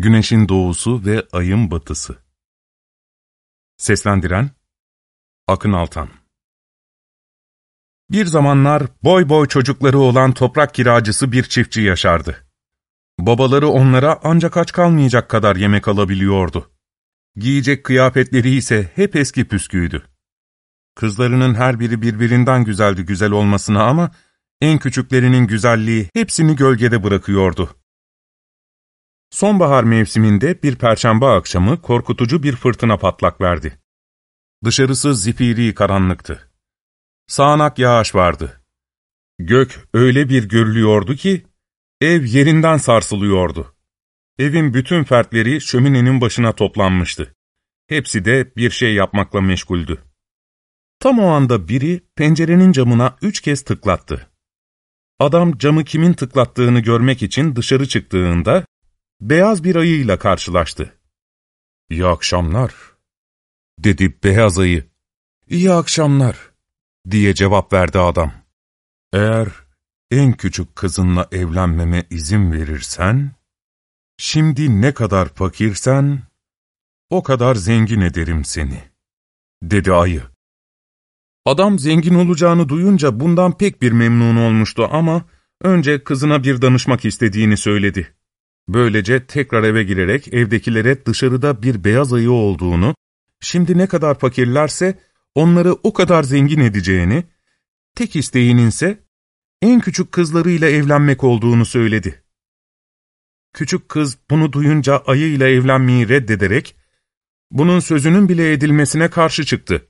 Güneşin doğusu ve ayın batısı. Seslendiren Akın Altan Bir zamanlar boy boy çocukları olan toprak kiracısı bir çiftçi yaşardı. Babaları onlara ancak aç kalmayacak kadar yemek alabiliyordu. Giyecek kıyafetleri ise hep eski püsküydü. Kızlarının her biri birbirinden güzeldi güzel olmasına ama en küçüklerinin güzelliği hepsini gölgede bırakıyordu. Sonbahar mevsiminde bir perşembe akşamı korkutucu bir fırtına patlak verdi. Dışarısı zifiri karanlıktı. Sağanak yağış vardı. Gök öyle bir gürlüyordu ki, ev yerinden sarsılıyordu. Evin bütün fertleri şöminenin başına toplanmıştı. Hepsi de bir şey yapmakla meşguldü. Tam o anda biri pencerenin camına üç kez tıklattı. Adam camı kimin tıklattığını görmek için dışarı çıktığında, beyaz bir ayıyla karşılaştı. ''İyi akşamlar.'' dedi beyaz ayı. ''İyi akşamlar.'' diye cevap verdi adam. ''Eğer en küçük kızınla evlenmeme izin verirsen, şimdi ne kadar fakirsen, o kadar zengin ederim seni.'' dedi ayı. Adam zengin olacağını duyunca bundan pek bir memnun olmuştu ama önce kızına bir danışmak istediğini söyledi. Böylece tekrar eve girerek evdekilere dışarıda bir beyaz ayı olduğunu, şimdi ne kadar fakirlerse onları o kadar zengin edeceğini, tek isteğinin ise en küçük kızlarıyla evlenmek olduğunu söyledi. Küçük kız bunu duyunca ayıyla evlenmeyi reddederek, bunun sözünün bile edilmesine karşı çıktı.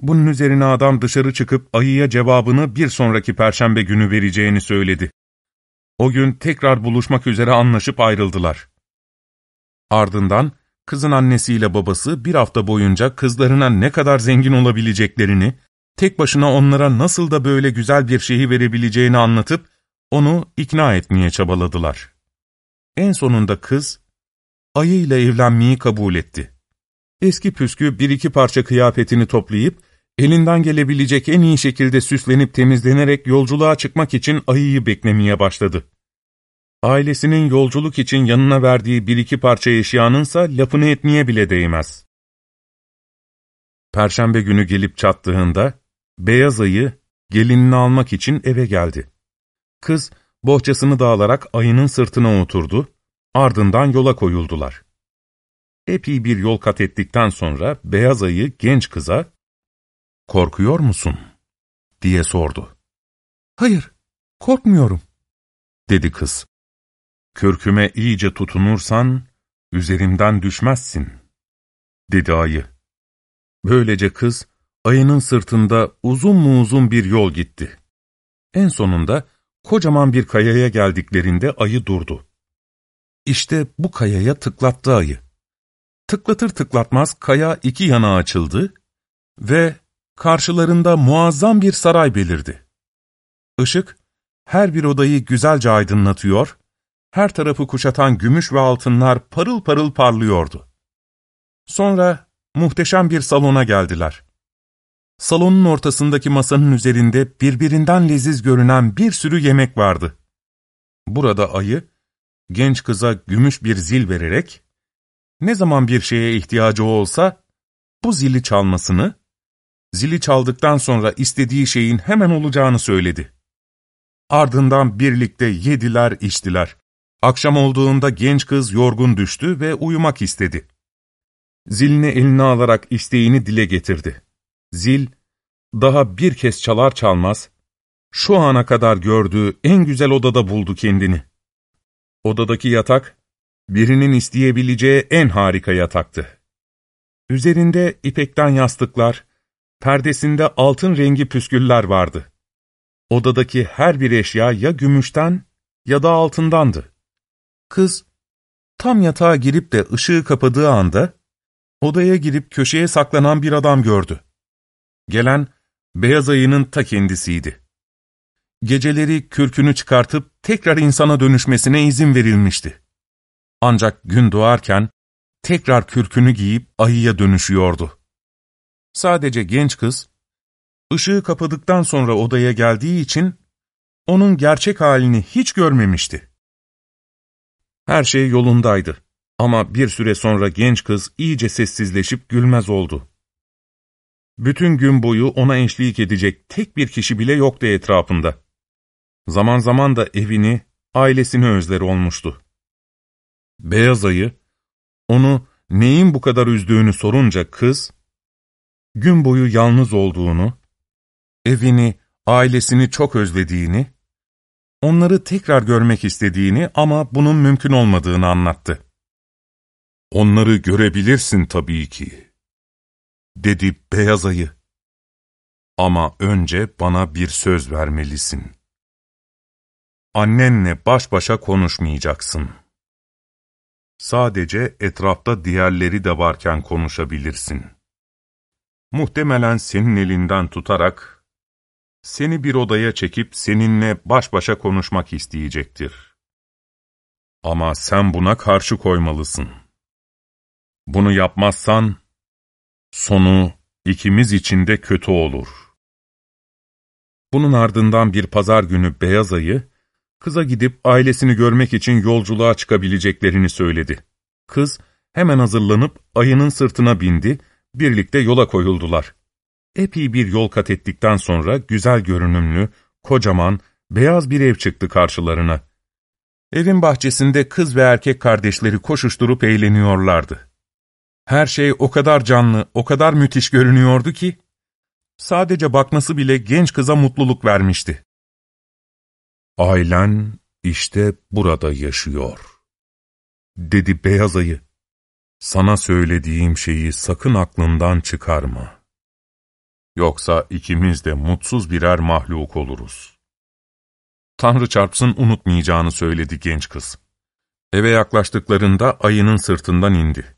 Bunun üzerine adam dışarı çıkıp ayıya cevabını bir sonraki perşembe günü vereceğini söyledi. O gün tekrar buluşmak üzere anlaşıp ayrıldılar. Ardından kızın annesiyle babası bir hafta boyunca kızlarına ne kadar zengin olabileceklerini, tek başına onlara nasıl da böyle güzel bir şeyi verebileceğini anlatıp onu ikna etmeye çabaladılar. En sonunda kız, ayıyla evlenmeyi kabul etti. Eski püskü bir iki parça kıyafetini toplayıp, elinden gelebilecek en iyi şekilde süslenip temizlenerek yolculuğa çıkmak için ayıyı beklemeye başladı. Ailesinin yolculuk için yanına verdiği bir iki parça eşyanınsa lafını etmeye bile değmez. Perşembe günü gelip çattığında, beyaz ayı gelinini almak için eve geldi. Kız, bohçasını dağılarak ayının sırtına oturdu, ardından yola koyuldular. Epey bir yol kat ettikten sonra beyaz ayı genç kıza, ''Korkuyor musun?'' diye sordu. ''Hayır, korkmuyorum.'' dedi kız. Kürküme iyice tutunursan, üzerimden düşmezsin, dedi ayı. Böylece kız, ayının sırtında uzun mu uzun bir yol gitti. En sonunda, kocaman bir kayaya geldiklerinde ayı durdu. İşte bu kayaya tıklattı ayı. Tıklatır tıklatmaz kaya iki yana açıldı ve karşılarında muazzam bir saray belirdi. Işık, her bir odayı güzelce aydınlatıyor her tarafı kuşatan gümüş ve altınlar parıl parıl parlıyordu. Sonra muhteşem bir salona geldiler. Salonun ortasındaki masanın üzerinde birbirinden leziz görünen bir sürü yemek vardı. Burada ayı, genç kıza gümüş bir zil vererek, ne zaman bir şeye ihtiyacı olsa, bu zili çalmasını, zili çaldıktan sonra istediği şeyin hemen olacağını söyledi. Ardından birlikte yediler, içtiler. Akşam olduğunda genç kız yorgun düştü ve uyumak istedi. Zilini eline alarak isteğini dile getirdi. Zil, daha bir kez çalar çalmaz, şu ana kadar gördüğü en güzel odada buldu kendini. Odadaki yatak, birinin isteyebileceği en harika yataktı. Üzerinde ipekten yastıklar, perdesinde altın rengi püsküller vardı. Odadaki her bir eşya ya gümüşten ya da altındandı. Kız, tam yatağa girip de ışığı kapadığı anda, odaya girip köşeye saklanan bir adam gördü. Gelen, beyaz ayının ta kendisiydi. Geceleri kürkünü çıkartıp tekrar insana dönüşmesine izin verilmişti. Ancak gün doğarken, tekrar kürkünü giyip ayıya dönüşüyordu. Sadece genç kız, ışığı kapadıktan sonra odaya geldiği için, onun gerçek halini hiç görmemişti. Her şey yolundaydı. Ama bir süre sonra genç kız iyice sessizleşip gülmez oldu. Bütün gün boyu ona eşlik edecek tek bir kişi bile yoktu etrafında. Zaman zaman da evini, ailesini özler olmuştu. Beyaz ayı, onu neyin bu kadar üzdüğünü sorunca kız, gün boyu yalnız olduğunu, evini, ailesini çok özlediğini, onları tekrar görmek istediğini ama bunun mümkün olmadığını anlattı. ''Onları görebilirsin tabii ki.'' dedi beyaz ayı. ''Ama önce bana bir söz vermelisin. Annenle baş başa konuşmayacaksın. Sadece etrafta diğerleri de varken konuşabilirsin. Muhtemelen senin elinden tutarak seni bir odaya çekip seninle baş başa konuşmak isteyecektir. Ama sen buna karşı koymalısın. Bunu yapmazsan, sonu ikimiz için de kötü olur. Bunun ardından bir pazar günü beyaz ayı, kıza gidip ailesini görmek için yolculuğa çıkabileceklerini söyledi. Kız hemen hazırlanıp ayının sırtına bindi, birlikte yola koyuldular. Epey bir yol kat ettikten sonra güzel görünümlü, kocaman, beyaz bir ev çıktı karşılarına. Evin bahçesinde kız ve erkek kardeşleri koşuşturup eğleniyorlardı. Her şey o kadar canlı, o kadar müthiş görünüyordu ki, sadece bakması bile genç kıza mutluluk vermişti. Ailen işte burada yaşıyor, dedi beyaz ayı. Sana söylediğim şeyi sakın aklından çıkarma. Yoksa ikimiz de mutsuz birer mahluk oluruz. Tanrı çarpsın unutmayacağını söyledi genç kız. Eve yaklaştıklarında ayının sırtından indi.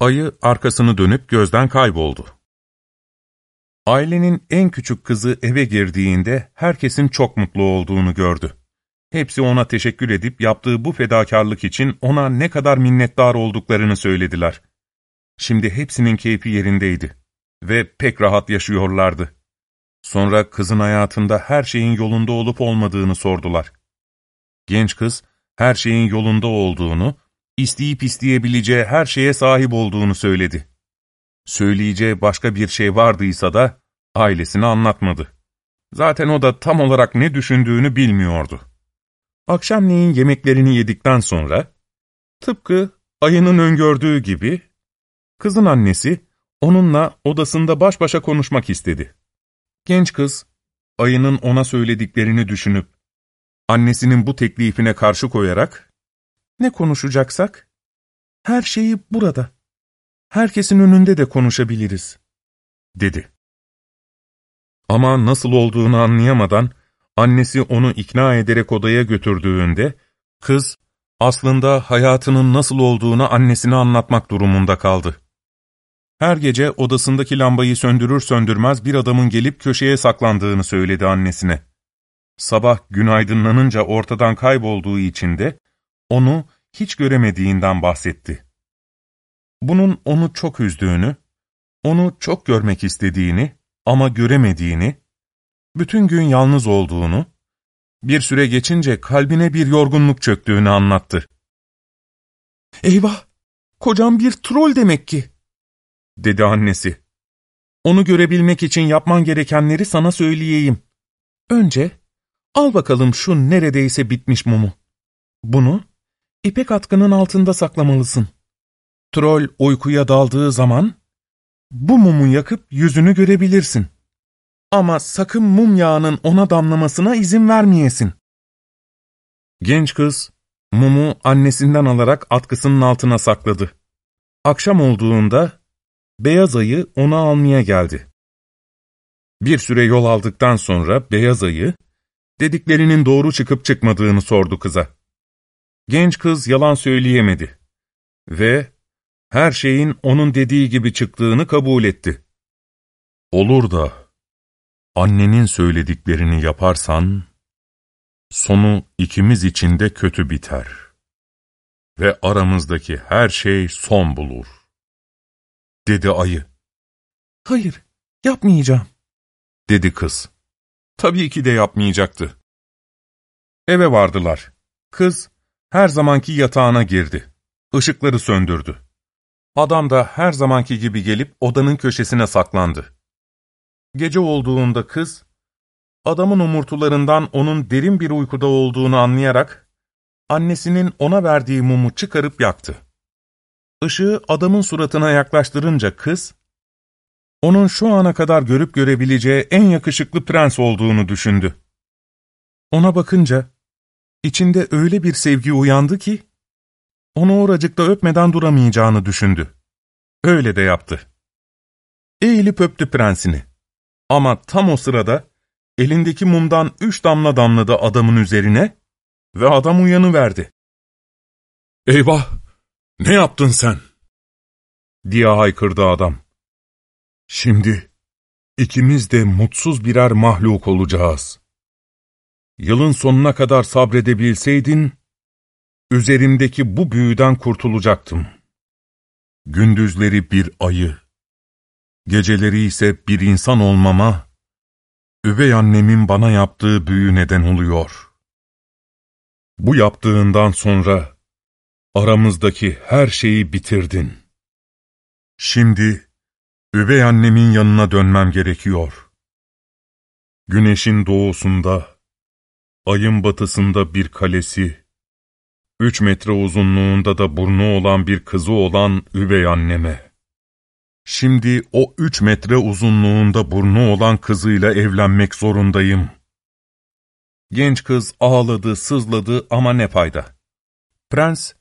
Ayı arkasını dönüp gözden kayboldu. Ailenin en küçük kızı eve girdiğinde herkesin çok mutlu olduğunu gördü. Hepsi ona teşekkür edip yaptığı bu fedakarlık için ona ne kadar minnettar olduklarını söylediler. Şimdi hepsinin keyfi yerindeydi ve pek rahat yaşıyorlardı. Sonra kızın hayatında her şeyin yolunda olup olmadığını sordular. Genç kız, her şeyin yolunda olduğunu, isteyip isteyebileceği her şeye sahip olduğunu söyledi. Söyleyeceği başka bir şey vardıysa da ailesine anlatmadı. Zaten o da tam olarak ne düşündüğünü bilmiyordu. Akşamleyin yemeklerini yedikten sonra, tıpkı ayının öngördüğü gibi, kızın annesi onunla odasında baş başa konuşmak istedi. Genç kız, ayının ona söylediklerini düşünüp, annesinin bu teklifine karşı koyarak, ''Ne konuşacaksak? Her şeyi burada. Herkesin önünde de konuşabiliriz.'' dedi. Ama nasıl olduğunu anlayamadan, annesi onu ikna ederek odaya götürdüğünde, kız, aslında hayatının nasıl olduğunu annesine anlatmak durumunda kaldı. Her gece odasındaki lambayı söndürür söndürmez bir adamın gelip köşeye saklandığını söyledi annesine. Sabah gün aydınlanınca ortadan kaybolduğu için de onu hiç göremediğinden bahsetti. Bunun onu çok üzdüğünü, onu çok görmek istediğini ama göremediğini, bütün gün yalnız olduğunu, bir süre geçince kalbine bir yorgunluk çöktüğünü anlattı. ''Eyvah! Kocam bir troll demek ki.'' dedi annesi. Onu görebilmek için yapman gerekenleri sana söyleyeyim. Önce, al bakalım şu neredeyse bitmiş mumu. Bunu, ipek atkının altında saklamalısın. Troll uykuya daldığı zaman, bu mumu yakıp yüzünü görebilirsin. Ama sakın mum yağının ona damlamasına izin vermeyesin. Genç kız, mumu annesinden alarak atkısının altına sakladı. Akşam olduğunda, Beyaz ayı onu almaya geldi. Bir süre yol aldıktan sonra beyaz ayı, dediklerinin doğru çıkıp çıkmadığını sordu kıza. Genç kız yalan söyleyemedi ve her şeyin onun dediği gibi çıktığını kabul etti. Olur da annenin söylediklerini yaparsan, sonu ikimiz için de kötü biter ve aramızdaki her şey son bulur dedi ayı. Hayır, yapmayacağım, dedi kız. Tabii ki de yapmayacaktı. Eve vardılar. Kız, her zamanki yatağına girdi. Işıkları söndürdü. Adam da her zamanki gibi gelip odanın köşesine saklandı. Gece olduğunda kız, adamın umurtularından onun derin bir uykuda olduğunu anlayarak, annesinin ona verdiği mumu çıkarıp yaktı. Işığı adamın suratına yaklaştırınca kız, onun şu ana kadar görüp görebileceği en yakışıklı prens olduğunu düşündü. Ona bakınca, içinde öyle bir sevgi uyandı ki, onu oracıkta öpmeden duramayacağını düşündü. Öyle de yaptı. Eğilip öptü prensini. Ama tam o sırada, elindeki mumdan üç damla damladı adamın üzerine ve adam uyanıverdi. ''Eyvah! Ne yaptın sen?'' diye haykırdı adam. ''Şimdi ikimiz de mutsuz birer mahluk olacağız. Yılın sonuna kadar sabredebilseydin, üzerimdeki bu büyüden kurtulacaktım. Gündüzleri bir ayı, geceleri ise bir insan olmama, üvey annemin bana yaptığı büyü neden oluyor. Bu yaptığından sonra aramızdaki her şeyi bitirdin. Şimdi üvey annemin yanına dönmem gerekiyor. Güneşin doğusunda, ayın batısında bir kalesi, üç metre uzunluğunda da burnu olan bir kızı olan üvey anneme. Şimdi o üç metre uzunluğunda burnu olan kızıyla evlenmek zorundayım. Genç kız ağladı, sızladı ama ne fayda. Prens,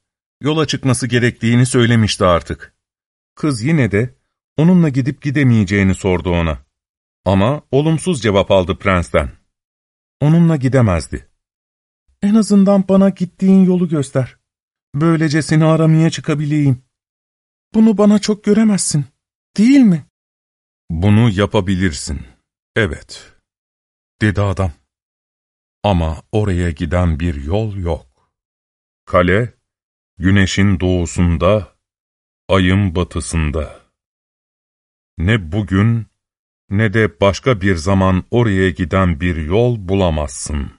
yola çıkması gerektiğini söylemişti artık. Kız yine de onunla gidip gidemeyeceğini sordu ona. Ama olumsuz cevap aldı prensten. Onunla gidemezdi. En azından bana gittiğin yolu göster. Böylece seni aramaya çıkabileyim. Bunu bana çok göremezsin, değil mi? Bunu yapabilirsin, evet, dedi adam. Ama oraya giden bir yol yok. Kale, güneşin doğusunda, ayın batısında. Ne bugün, ne de başka bir zaman oraya giden bir yol bulamazsın.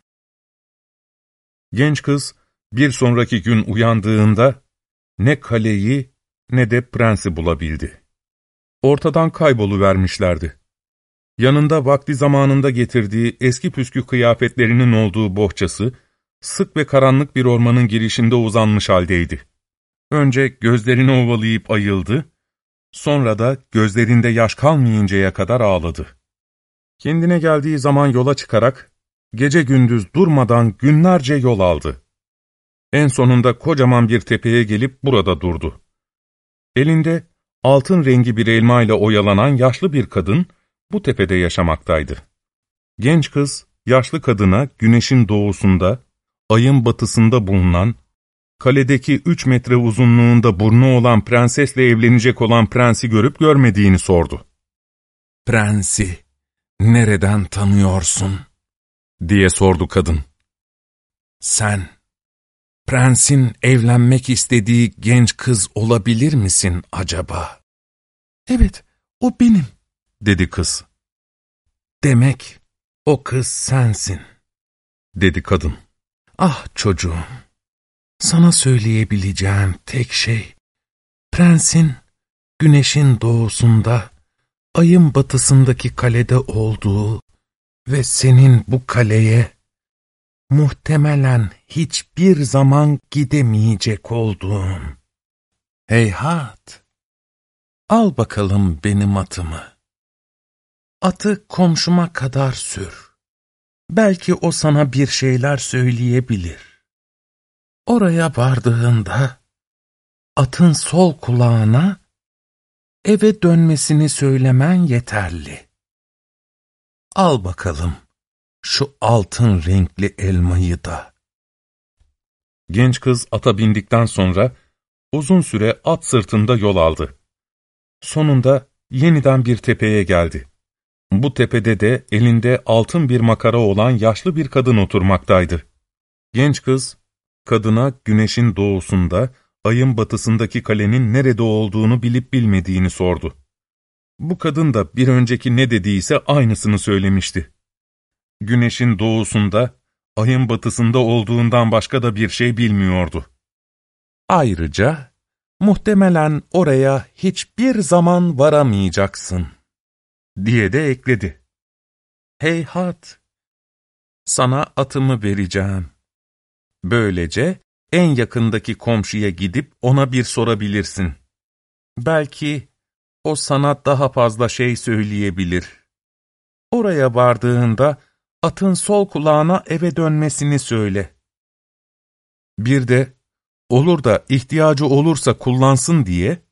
Genç kız, bir sonraki gün uyandığında, ne kaleyi ne de prensi bulabildi. Ortadan kayboluvermişlerdi. Yanında vakti zamanında getirdiği eski püskü kıyafetlerinin olduğu bohçası, sık ve karanlık bir ormanın girişinde uzanmış haldeydi. Önce gözlerini ovalayıp ayıldı, sonra da gözlerinde yaş kalmayıncaya kadar ağladı. Kendine geldiği zaman yola çıkarak, gece gündüz durmadan günlerce yol aldı. En sonunda kocaman bir tepeye gelip burada durdu. Elinde altın rengi bir elma ile oyalanan yaşlı bir kadın bu tepede yaşamaktaydı. Genç kız, yaşlı kadına güneşin doğusunda, ayın batısında bulunan, kaledeki üç metre uzunluğunda burnu olan prensesle evlenecek olan prensi görüp görmediğini sordu. ''Prensi nereden tanıyorsun?'' diye sordu kadın. ''Sen, prensin evlenmek istediği genç kız olabilir misin acaba?'' ''Evet, o benim.'' dedi kız. ''Demek o kız sensin.'' dedi kadın. ''Ah çocuğum, sana söyleyebileceğim tek şey, prensin güneşin doğusunda, ayın batısındaki kalede olduğu ve senin bu kaleye muhtemelen hiçbir zaman gidemeyecek olduğun. Heyhat! Al bakalım benim atımı. Atı komşuma kadar sür. Belki o sana bir şeyler söyleyebilir. Oraya vardığında, atın sol kulağına eve dönmesini söylemen yeterli. Al bakalım şu altın renkli elmayı da. Genç kız ata bindikten sonra uzun süre at sırtında yol aldı. Sonunda yeniden bir tepeye geldi. Bu tepede de elinde altın bir makara olan yaşlı bir kadın oturmaktaydı. Genç kız, kadına güneşin doğusunda, ayın batısındaki kalenin nerede olduğunu bilip bilmediğini sordu. Bu kadın da bir önceki ne dediyse aynısını söylemişti. Güneşin doğusunda, ayın batısında olduğundan başka da bir şey bilmiyordu. Ayrıca muhtemelen oraya hiçbir zaman varamayacaksın, diye de ekledi. Heyhat, sana atımı vereceğim. Böylece en yakındaki komşuya gidip ona bir sorabilirsin. Belki o sana daha fazla şey söyleyebilir. Oraya vardığında atın sol kulağına eve dönmesini söyle. Bir de olur da ihtiyacı olursa kullansın diye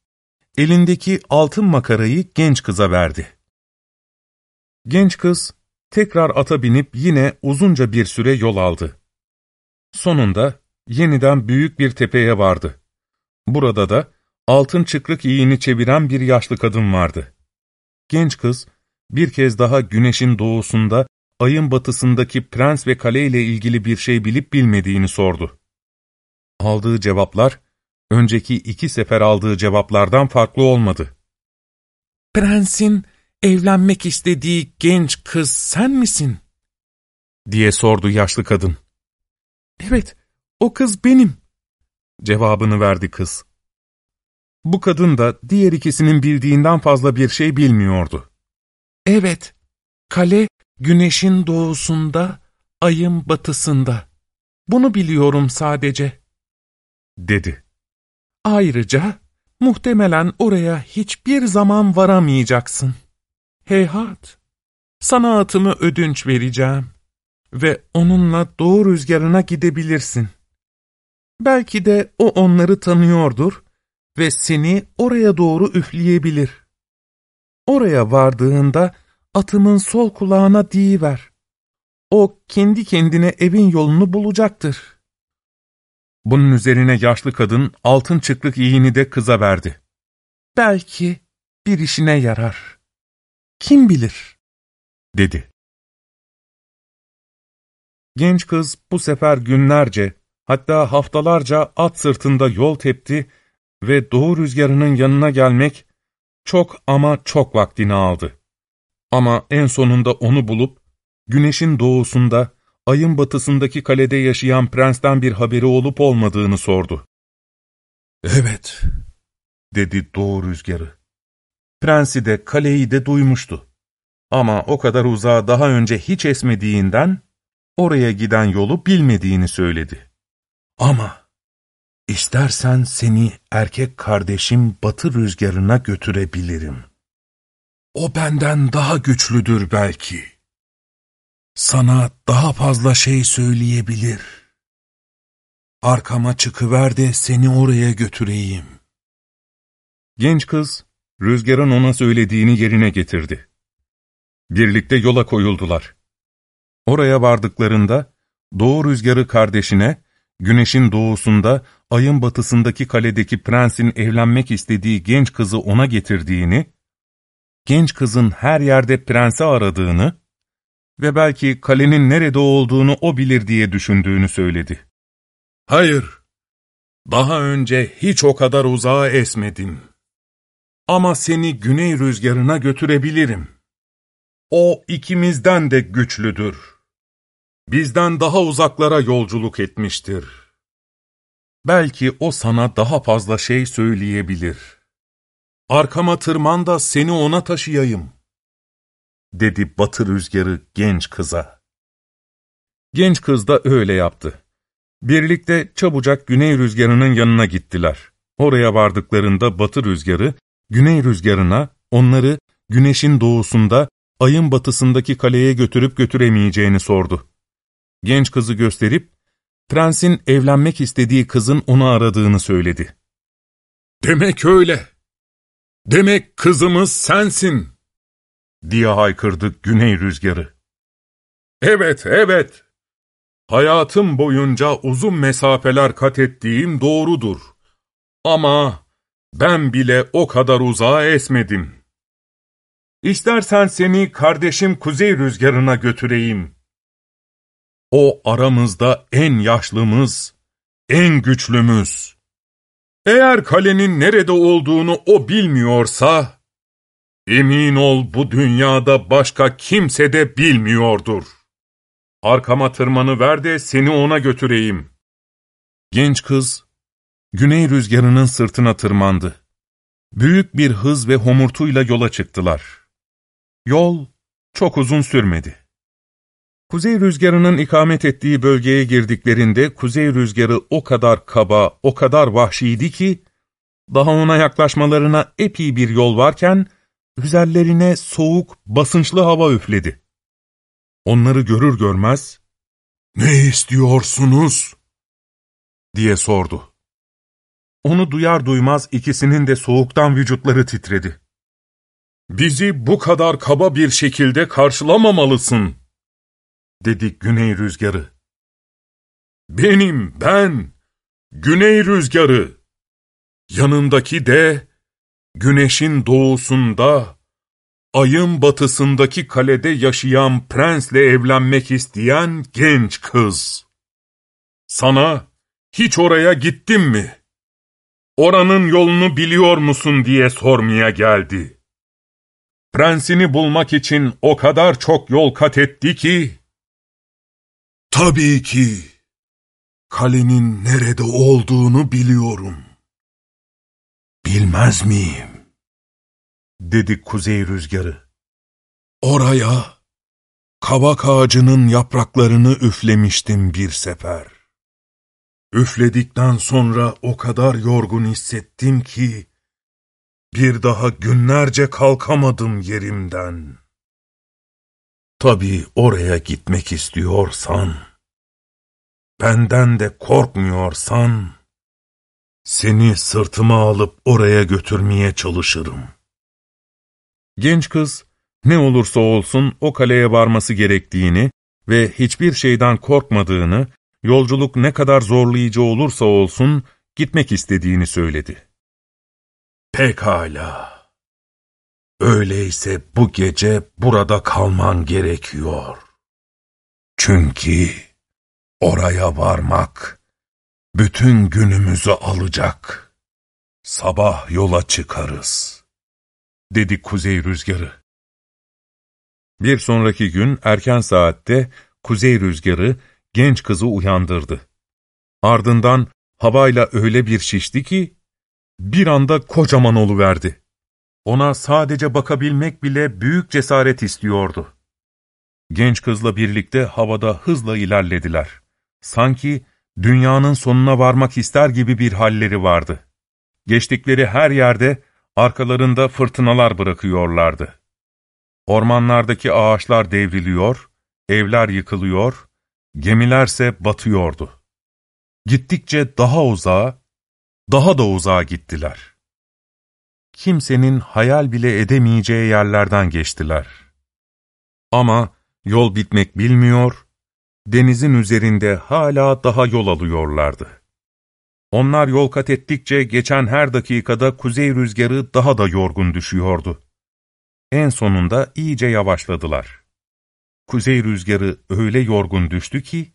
elindeki altın makarayı genç kıza verdi. Genç kız tekrar ata binip yine uzunca bir süre yol aldı. Sonunda yeniden büyük bir tepeye vardı. Burada da altın çıkrık iğini çeviren bir yaşlı kadın vardı. Genç kız bir kez daha güneşin doğusunda, ayın batısındaki prens ve kale ile ilgili bir şey bilip bilmediğini sordu. Aldığı cevaplar, önceki iki sefer aldığı cevaplardan farklı olmadı. ''Prensin evlenmek istediği genç kız sen misin?'' diye sordu yaşlı kadın. ''Evet, o kız benim.'' cevabını verdi kız. Bu kadın da diğer ikisinin bildiğinden fazla bir şey bilmiyordu. ''Evet, kale güneşin doğusunda, ayın batısında. Bunu biliyorum sadece.'' dedi. Ayrıca muhtemelen oraya hiçbir zaman varamayacaksın. Heyhat, sana atımı ödünç vereceğim ve onunla doğu rüzgarına gidebilirsin. Belki de o onları tanıyordur ve seni oraya doğru üfleyebilir. Oraya vardığında atımın sol kulağına diyiver. O kendi kendine evin yolunu bulacaktır. Bunun üzerine yaşlı kadın altın çıklık iğini de kıza verdi. Belki bir işine yarar. Kim bilir? dedi. Genç kız bu sefer günlerce, hatta haftalarca at sırtında yol tepti ve doğu rüzgarının yanına gelmek çok ama çok vaktini aldı. Ama en sonunda onu bulup, güneşin doğusunda, ayın batısındaki kalede yaşayan prensten bir haberi olup olmadığını sordu. ''Evet'' dedi doğu rüzgarı. Prensi de kaleyi de duymuştu. Ama o kadar uzağa daha önce hiç esmediğinden, oraya giden yolu bilmediğini söyledi. ''Ama istersen seni erkek kardeşim batı rüzgarına götürebilirim. O benden daha güçlüdür belki.'' Sana daha fazla şey söyleyebilir. Arkama çıkıver de seni oraya götüreyim. Genç kız, rüzgarın ona söylediğini yerine getirdi. Birlikte yola koyuldular. Oraya vardıklarında, doğu rüzgarı kardeşine, güneşin doğusunda, ayın batısındaki kaledeki prensin evlenmek istediği genç kızı ona getirdiğini, genç kızın her yerde prensi aradığını, ve belki kalenin nerede olduğunu o bilir diye düşündüğünü söyledi. Hayır, daha önce hiç o kadar uzağa esmedim. Ama seni güney rüzgarına götürebilirim. O ikimizden de güçlüdür. Bizden daha uzaklara yolculuk etmiştir. Belki o sana daha fazla şey söyleyebilir. Arkama tırman da seni ona taşıyayım.'' dedi batı rüzgarı genç kıza. Genç kız da öyle yaptı. Birlikte çabucak güney rüzgarının yanına gittiler. Oraya vardıklarında batı rüzgarı, güney rüzgarına onları güneşin doğusunda, ayın batısındaki kaleye götürüp götüremeyeceğini sordu. Genç kızı gösterip, prensin evlenmek istediği kızın onu aradığını söyledi. ''Demek öyle. Demek kızımız sensin.'' diye haykırdı güney rüzgarı. Evet, evet. Hayatım boyunca uzun mesafeler kat ettiğim doğrudur. Ama ben bile o kadar uzağa esmedim. İstersen seni kardeşim kuzey rüzgarına götüreyim. O aramızda en yaşlımız, en güçlümüz. Eğer kalenin nerede olduğunu o bilmiyorsa, Emin ol bu dünyada başka kimse de bilmiyordur. Arkama tırmanı ver de seni ona götüreyim. Genç kız, güney rüzgarının sırtına tırmandı. Büyük bir hız ve homurtuyla yola çıktılar. Yol çok uzun sürmedi. Kuzey rüzgarının ikamet ettiği bölgeye girdiklerinde kuzey rüzgarı o kadar kaba, o kadar vahşiydi ki, daha ona yaklaşmalarına epey bir yol varken, üzerlerine soğuk, basınçlı hava üfledi. Onları görür görmez, ''Ne istiyorsunuz?'' diye sordu. Onu duyar duymaz ikisinin de soğuktan vücutları titredi. ''Bizi bu kadar kaba bir şekilde karşılamamalısın.'' Dedi güney rüzgarı. ''Benim, ben, güney rüzgarı. Yanındaki de, güneşin doğusunda, ayın batısındaki kalede yaşayan prensle evlenmek isteyen genç kız. Sana hiç oraya gittin mi? Oranın yolunu biliyor musun diye sormaya geldi. Prensini bulmak için o kadar çok yol kat etti ki, Tabii ki, kalenin nerede olduğunu biliyorum. Bilmez miyim? dedi kuzey rüzgarı. Oraya, kabak ağacının yapraklarını üflemiştim bir sefer. Üfledikten sonra o kadar yorgun hissettim ki, bir daha günlerce kalkamadım yerimden. Tabii oraya gitmek istiyorsan, benden de korkmuyorsan, seni sırtıma alıp oraya götürmeye çalışırım. Genç kız, ne olursa olsun o kaleye varması gerektiğini ve hiçbir şeyden korkmadığını, yolculuk ne kadar zorlayıcı olursa olsun gitmek istediğini söyledi. Pekala. Öyleyse bu gece burada kalman gerekiyor. Çünkü oraya varmak bütün günümüzü alacak. Sabah yola çıkarız, dedi kuzey rüzgarı. Bir sonraki gün erken saatte kuzey rüzgarı genç kızı uyandırdı. Ardından havayla öyle bir şişti ki, bir anda kocaman oluverdi. Ona sadece bakabilmek bile büyük cesaret istiyordu. Genç kızla birlikte havada hızla ilerlediler. Sanki dünyanın sonuna varmak ister gibi bir halleri vardı. Geçtikleri her yerde arkalarında fırtınalar bırakıyorlardı. Ormanlardaki ağaçlar devriliyor, evler yıkılıyor, gemilerse batıyordu. Gittikçe daha uzağa, daha da uzağa gittiler kimsenin hayal bile edemeyeceği yerlerden geçtiler. Ama yol bitmek bilmiyor, denizin üzerinde hala daha yol alıyorlardı. Onlar yol kat ettikçe geçen her dakikada kuzey rüzgarı daha da yorgun düşüyordu. En sonunda iyice yavaşladılar. Kuzey rüzgarı öyle yorgun düştü ki,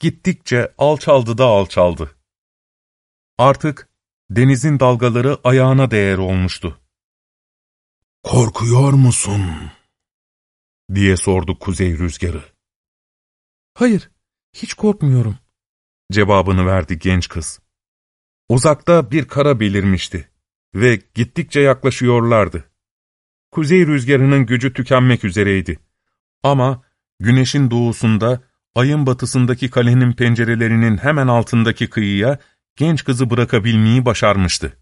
gittikçe alçaldı da alçaldı. Artık denizin dalgaları ayağına değer olmuştu. ''Korkuyor musun?'' diye sordu kuzey rüzgarı. ''Hayır, hiç korkmuyorum.'' cevabını verdi genç kız. Uzakta bir kara belirmişti ve gittikçe yaklaşıyorlardı. Kuzey rüzgarının gücü tükenmek üzereydi. Ama güneşin doğusunda, ayın batısındaki kalenin pencerelerinin hemen altındaki kıyıya genç kızı bırakabilmeyi başarmıştı.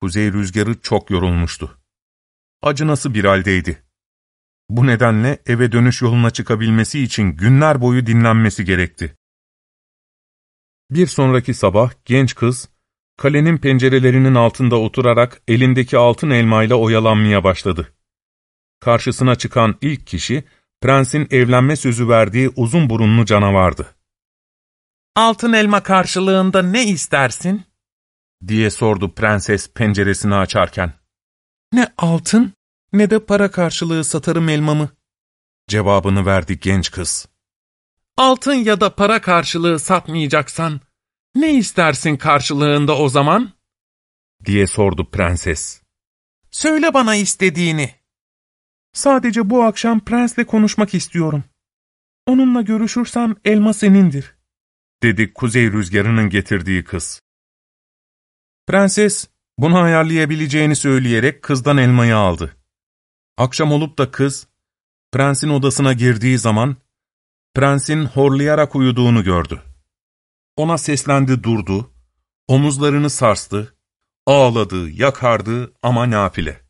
Kuzey rüzgarı çok yorulmuştu. Acınası bir haldeydi. Bu nedenle eve dönüş yoluna çıkabilmesi için günler boyu dinlenmesi gerekti. Bir sonraki sabah genç kız, kalenin pencerelerinin altında oturarak elindeki altın elmayla oyalanmaya başladı. Karşısına çıkan ilk kişi, prensin evlenme sözü verdiği uzun burunlu canavardı. Altın elma karşılığında ne istersin? diye sordu prenses penceresini açarken. Ne altın ne de para karşılığı satarım elmamı. Cevabını verdi genç kız. Altın ya da para karşılığı satmayacaksan ne istersin karşılığında o zaman? diye sordu prenses. Söyle bana istediğini. Sadece bu akşam prensle konuşmak istiyorum. Onunla görüşürsem elma senindir. Dedi kuzey rüzgarının getirdiği kız. Prenses bunu ayarlayabileceğini söyleyerek kızdan elmayı aldı. Akşam olup da kız, prensin odasına girdiği zaman, prensin horlayarak uyuduğunu gördü. Ona seslendi durdu, omuzlarını sarstı, ağladı, yakardı ama nafile.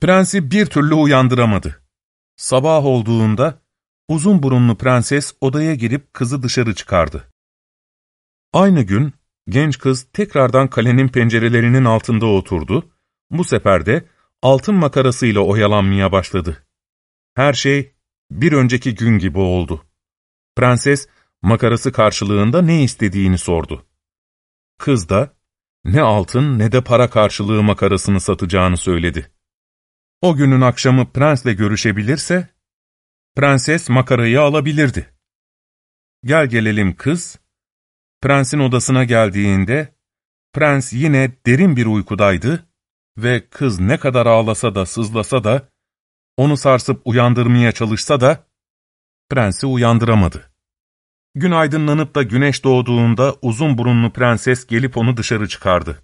Prensi bir türlü uyandıramadı. Sabah olduğunda, uzun burunlu prenses odaya girip kızı dışarı çıkardı. Aynı gün, genç kız tekrardan kalenin pencerelerinin altında oturdu, bu sefer de altın makarasıyla oyalanmaya başladı. Her şey bir önceki gün gibi oldu. Prenses makarası karşılığında ne istediğini sordu. Kız da ne altın ne de para karşılığı makarasını satacağını söyledi. O günün akşamı prensle görüşebilirse, prenses makarayı alabilirdi. Gel gelelim kız, prensin odasına geldiğinde, prens yine derin bir uykudaydı ve kız ne kadar ağlasa da sızlasa da, onu sarsıp uyandırmaya çalışsa da, prensi uyandıramadı. Gün aydınlanıp da güneş doğduğunda uzun burunlu prenses gelip onu dışarı çıkardı.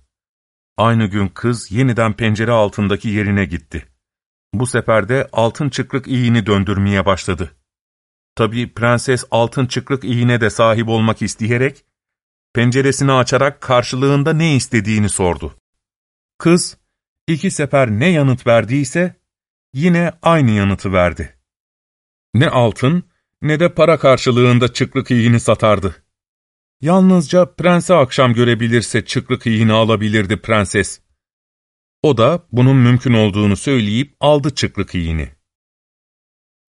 Aynı gün kız yeniden pencere altındaki yerine gitti. Bu sefer de altın çıkrık iğini döndürmeye başladı. Tabii prenses altın çıkrık iğine de sahip olmak isteyerek, penceresini açarak karşılığında ne istediğini sordu. Kız, iki sefer ne yanıt verdiyse, yine aynı yanıtı verdi. Ne altın, ne de para karşılığında çıkrık iğini satardı. Yalnızca prense akşam görebilirse çıkrık iğini alabilirdi prenses. O da bunun mümkün olduğunu söyleyip aldı çıkrık iğini.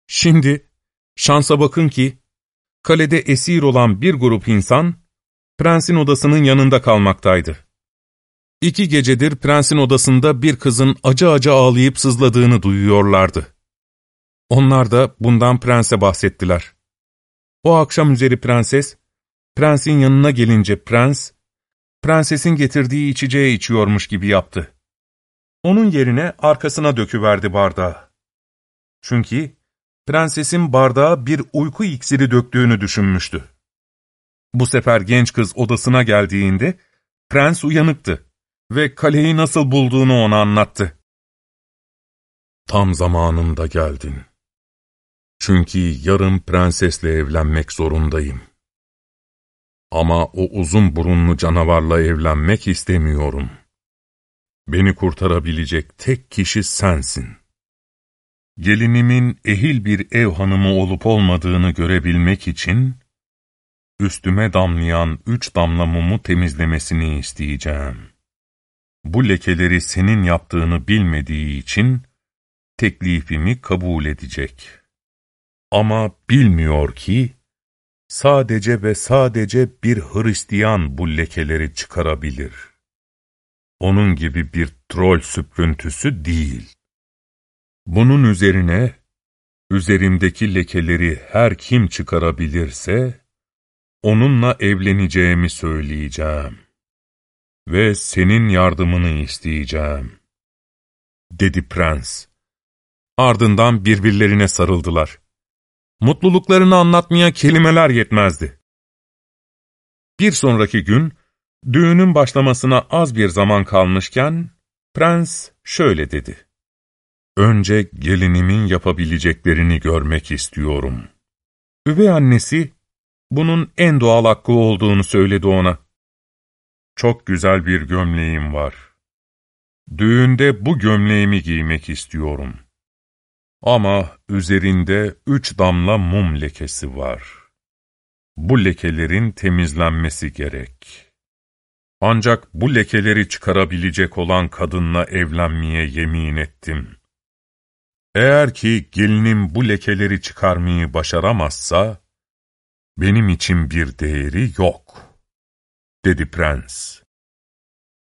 Şimdi şansa bakın ki, kalede esir olan bir grup insan, prensin odasının yanında kalmaktaydı. İki gecedir prensin odasında bir kızın acı acı ağlayıp sızladığını duyuyorlardı. Onlar da bundan prense bahsettiler. O akşam üzeri prenses, prensin yanına gelince prens, prensesin getirdiği içeceği içiyormuş gibi yaptı. Onun yerine arkasına döküverdi bardağı. Çünkü prensesin bardağa bir uyku iksiri döktüğünü düşünmüştü. Bu sefer genç kız odasına geldiğinde prens uyanıktı ve kaleyi nasıl bulduğunu ona anlattı. Tam zamanında geldin. Çünkü yarın prensesle evlenmek zorundayım. Ama o uzun burunlu canavarla evlenmek istemiyorum. Beni kurtarabilecek tek kişi sensin. Gelinimin ehil bir ev hanımı olup olmadığını görebilmek için, üstüme damlayan üç damla mumu temizlemesini isteyeceğim. Bu lekeleri senin yaptığını bilmediği için, teklifimi kabul edecek.'' Ama bilmiyor ki, sadece ve sadece bir Hristiyan bu lekeleri çıkarabilir. Onun gibi bir troll süprüntüsü değil. Bunun üzerine, üzerimdeki lekeleri her kim çıkarabilirse, onunla evleneceğimi söyleyeceğim. Ve senin yardımını isteyeceğim. Dedi prens. Ardından birbirlerine sarıldılar. Mutluluklarını anlatmaya kelimeler yetmezdi. Bir sonraki gün, düğünün başlamasına az bir zaman kalmışken, prens şöyle dedi. Önce gelinimin yapabileceklerini görmek istiyorum. Üvey annesi, bunun en doğal hakkı olduğunu söyledi ona. Çok güzel bir gömleğim var. Düğünde bu gömleğimi giymek istiyorum. Ama üzerinde üç damla mum lekesi var. Bu lekelerin temizlenmesi gerek. Ancak bu lekeleri çıkarabilecek olan kadınla evlenmeye yemin ettim. Eğer ki gelinim bu lekeleri çıkarmayı başaramazsa, benim için bir değeri yok, dedi prens.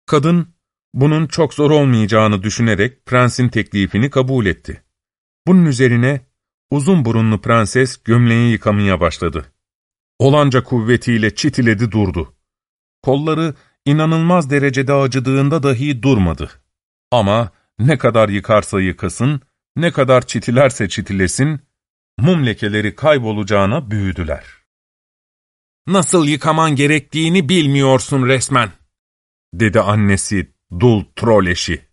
Kadın, bunun çok zor olmayacağını düşünerek prensin teklifini kabul etti. Bunun üzerine uzun burunlu prenses gömleği yıkamaya başladı. Olanca kuvvetiyle çitiledi durdu. Kolları inanılmaz derecede acıdığında dahi durmadı. Ama ne kadar yıkarsa yıkasın, ne kadar çitilerse çitilesin, mum lekeleri kaybolacağına büyüdüler. Nasıl yıkaman gerektiğini bilmiyorsun resmen. Dedi annesi dul troll eşi.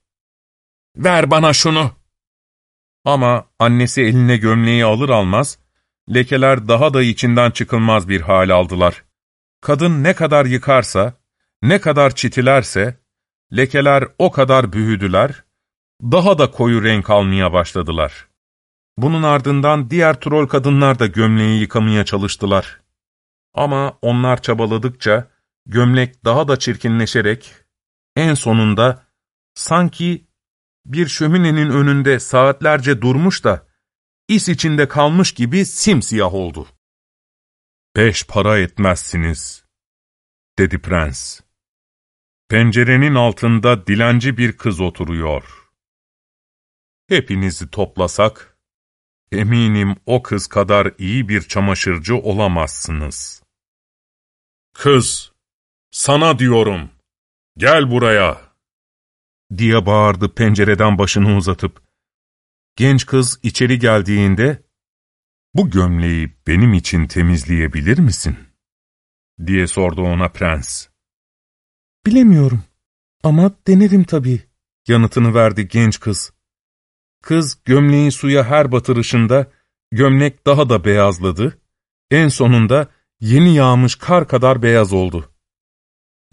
Ver bana şunu. Ama annesi eline gömleği alır almaz, lekeler daha da içinden çıkılmaz bir hal aldılar. Kadın ne kadar yıkarsa, ne kadar çitilerse, lekeler o kadar büyüdüler, daha da koyu renk almaya başladılar. Bunun ardından diğer troll kadınlar da gömleği yıkamaya çalıştılar. Ama onlar çabaladıkça gömlek daha da çirkinleşerek, en sonunda sanki bir şöminenin önünde saatlerce durmuş da is içinde kalmış gibi simsiyah oldu. Beş para etmezsiniz, dedi prens. Pencerenin altında dilenci bir kız oturuyor. Hepinizi toplasak, eminim o kız kadar iyi bir çamaşırcı olamazsınız. Kız, sana diyorum, gel buraya, diye bağırdı pencereden başını uzatıp. Genç kız içeri geldiğinde, bu gömleği benim için temizleyebilir misin? diye sordu ona prens. Bilemiyorum ama denerim tabii, yanıtını verdi genç kız. Kız gömleği suya her batırışında gömlek daha da beyazladı, en sonunda yeni yağmış kar kadar beyaz oldu.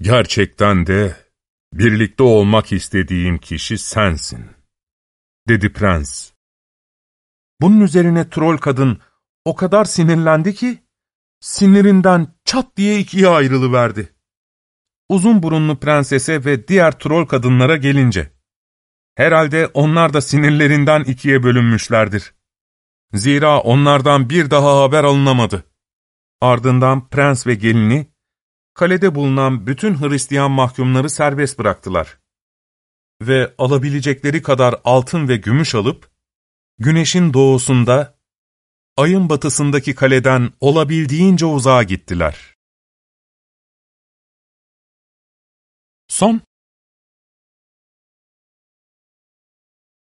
Gerçekten de birlikte olmak istediğim kişi sensin, dedi prens. Bunun üzerine troll kadın o kadar sinirlendi ki, sinirinden çat diye ikiye ayrılıverdi. Uzun burunlu prensese ve diğer troll kadınlara gelince, herhalde onlar da sinirlerinden ikiye bölünmüşlerdir. Zira onlardan bir daha haber alınamadı. Ardından prens ve gelini, kalede bulunan bütün Hristiyan mahkumları serbest bıraktılar. Ve alabilecekleri kadar altın ve gümüş alıp, güneşin doğusunda, ayın batısındaki kaleden olabildiğince uzağa gittiler. Son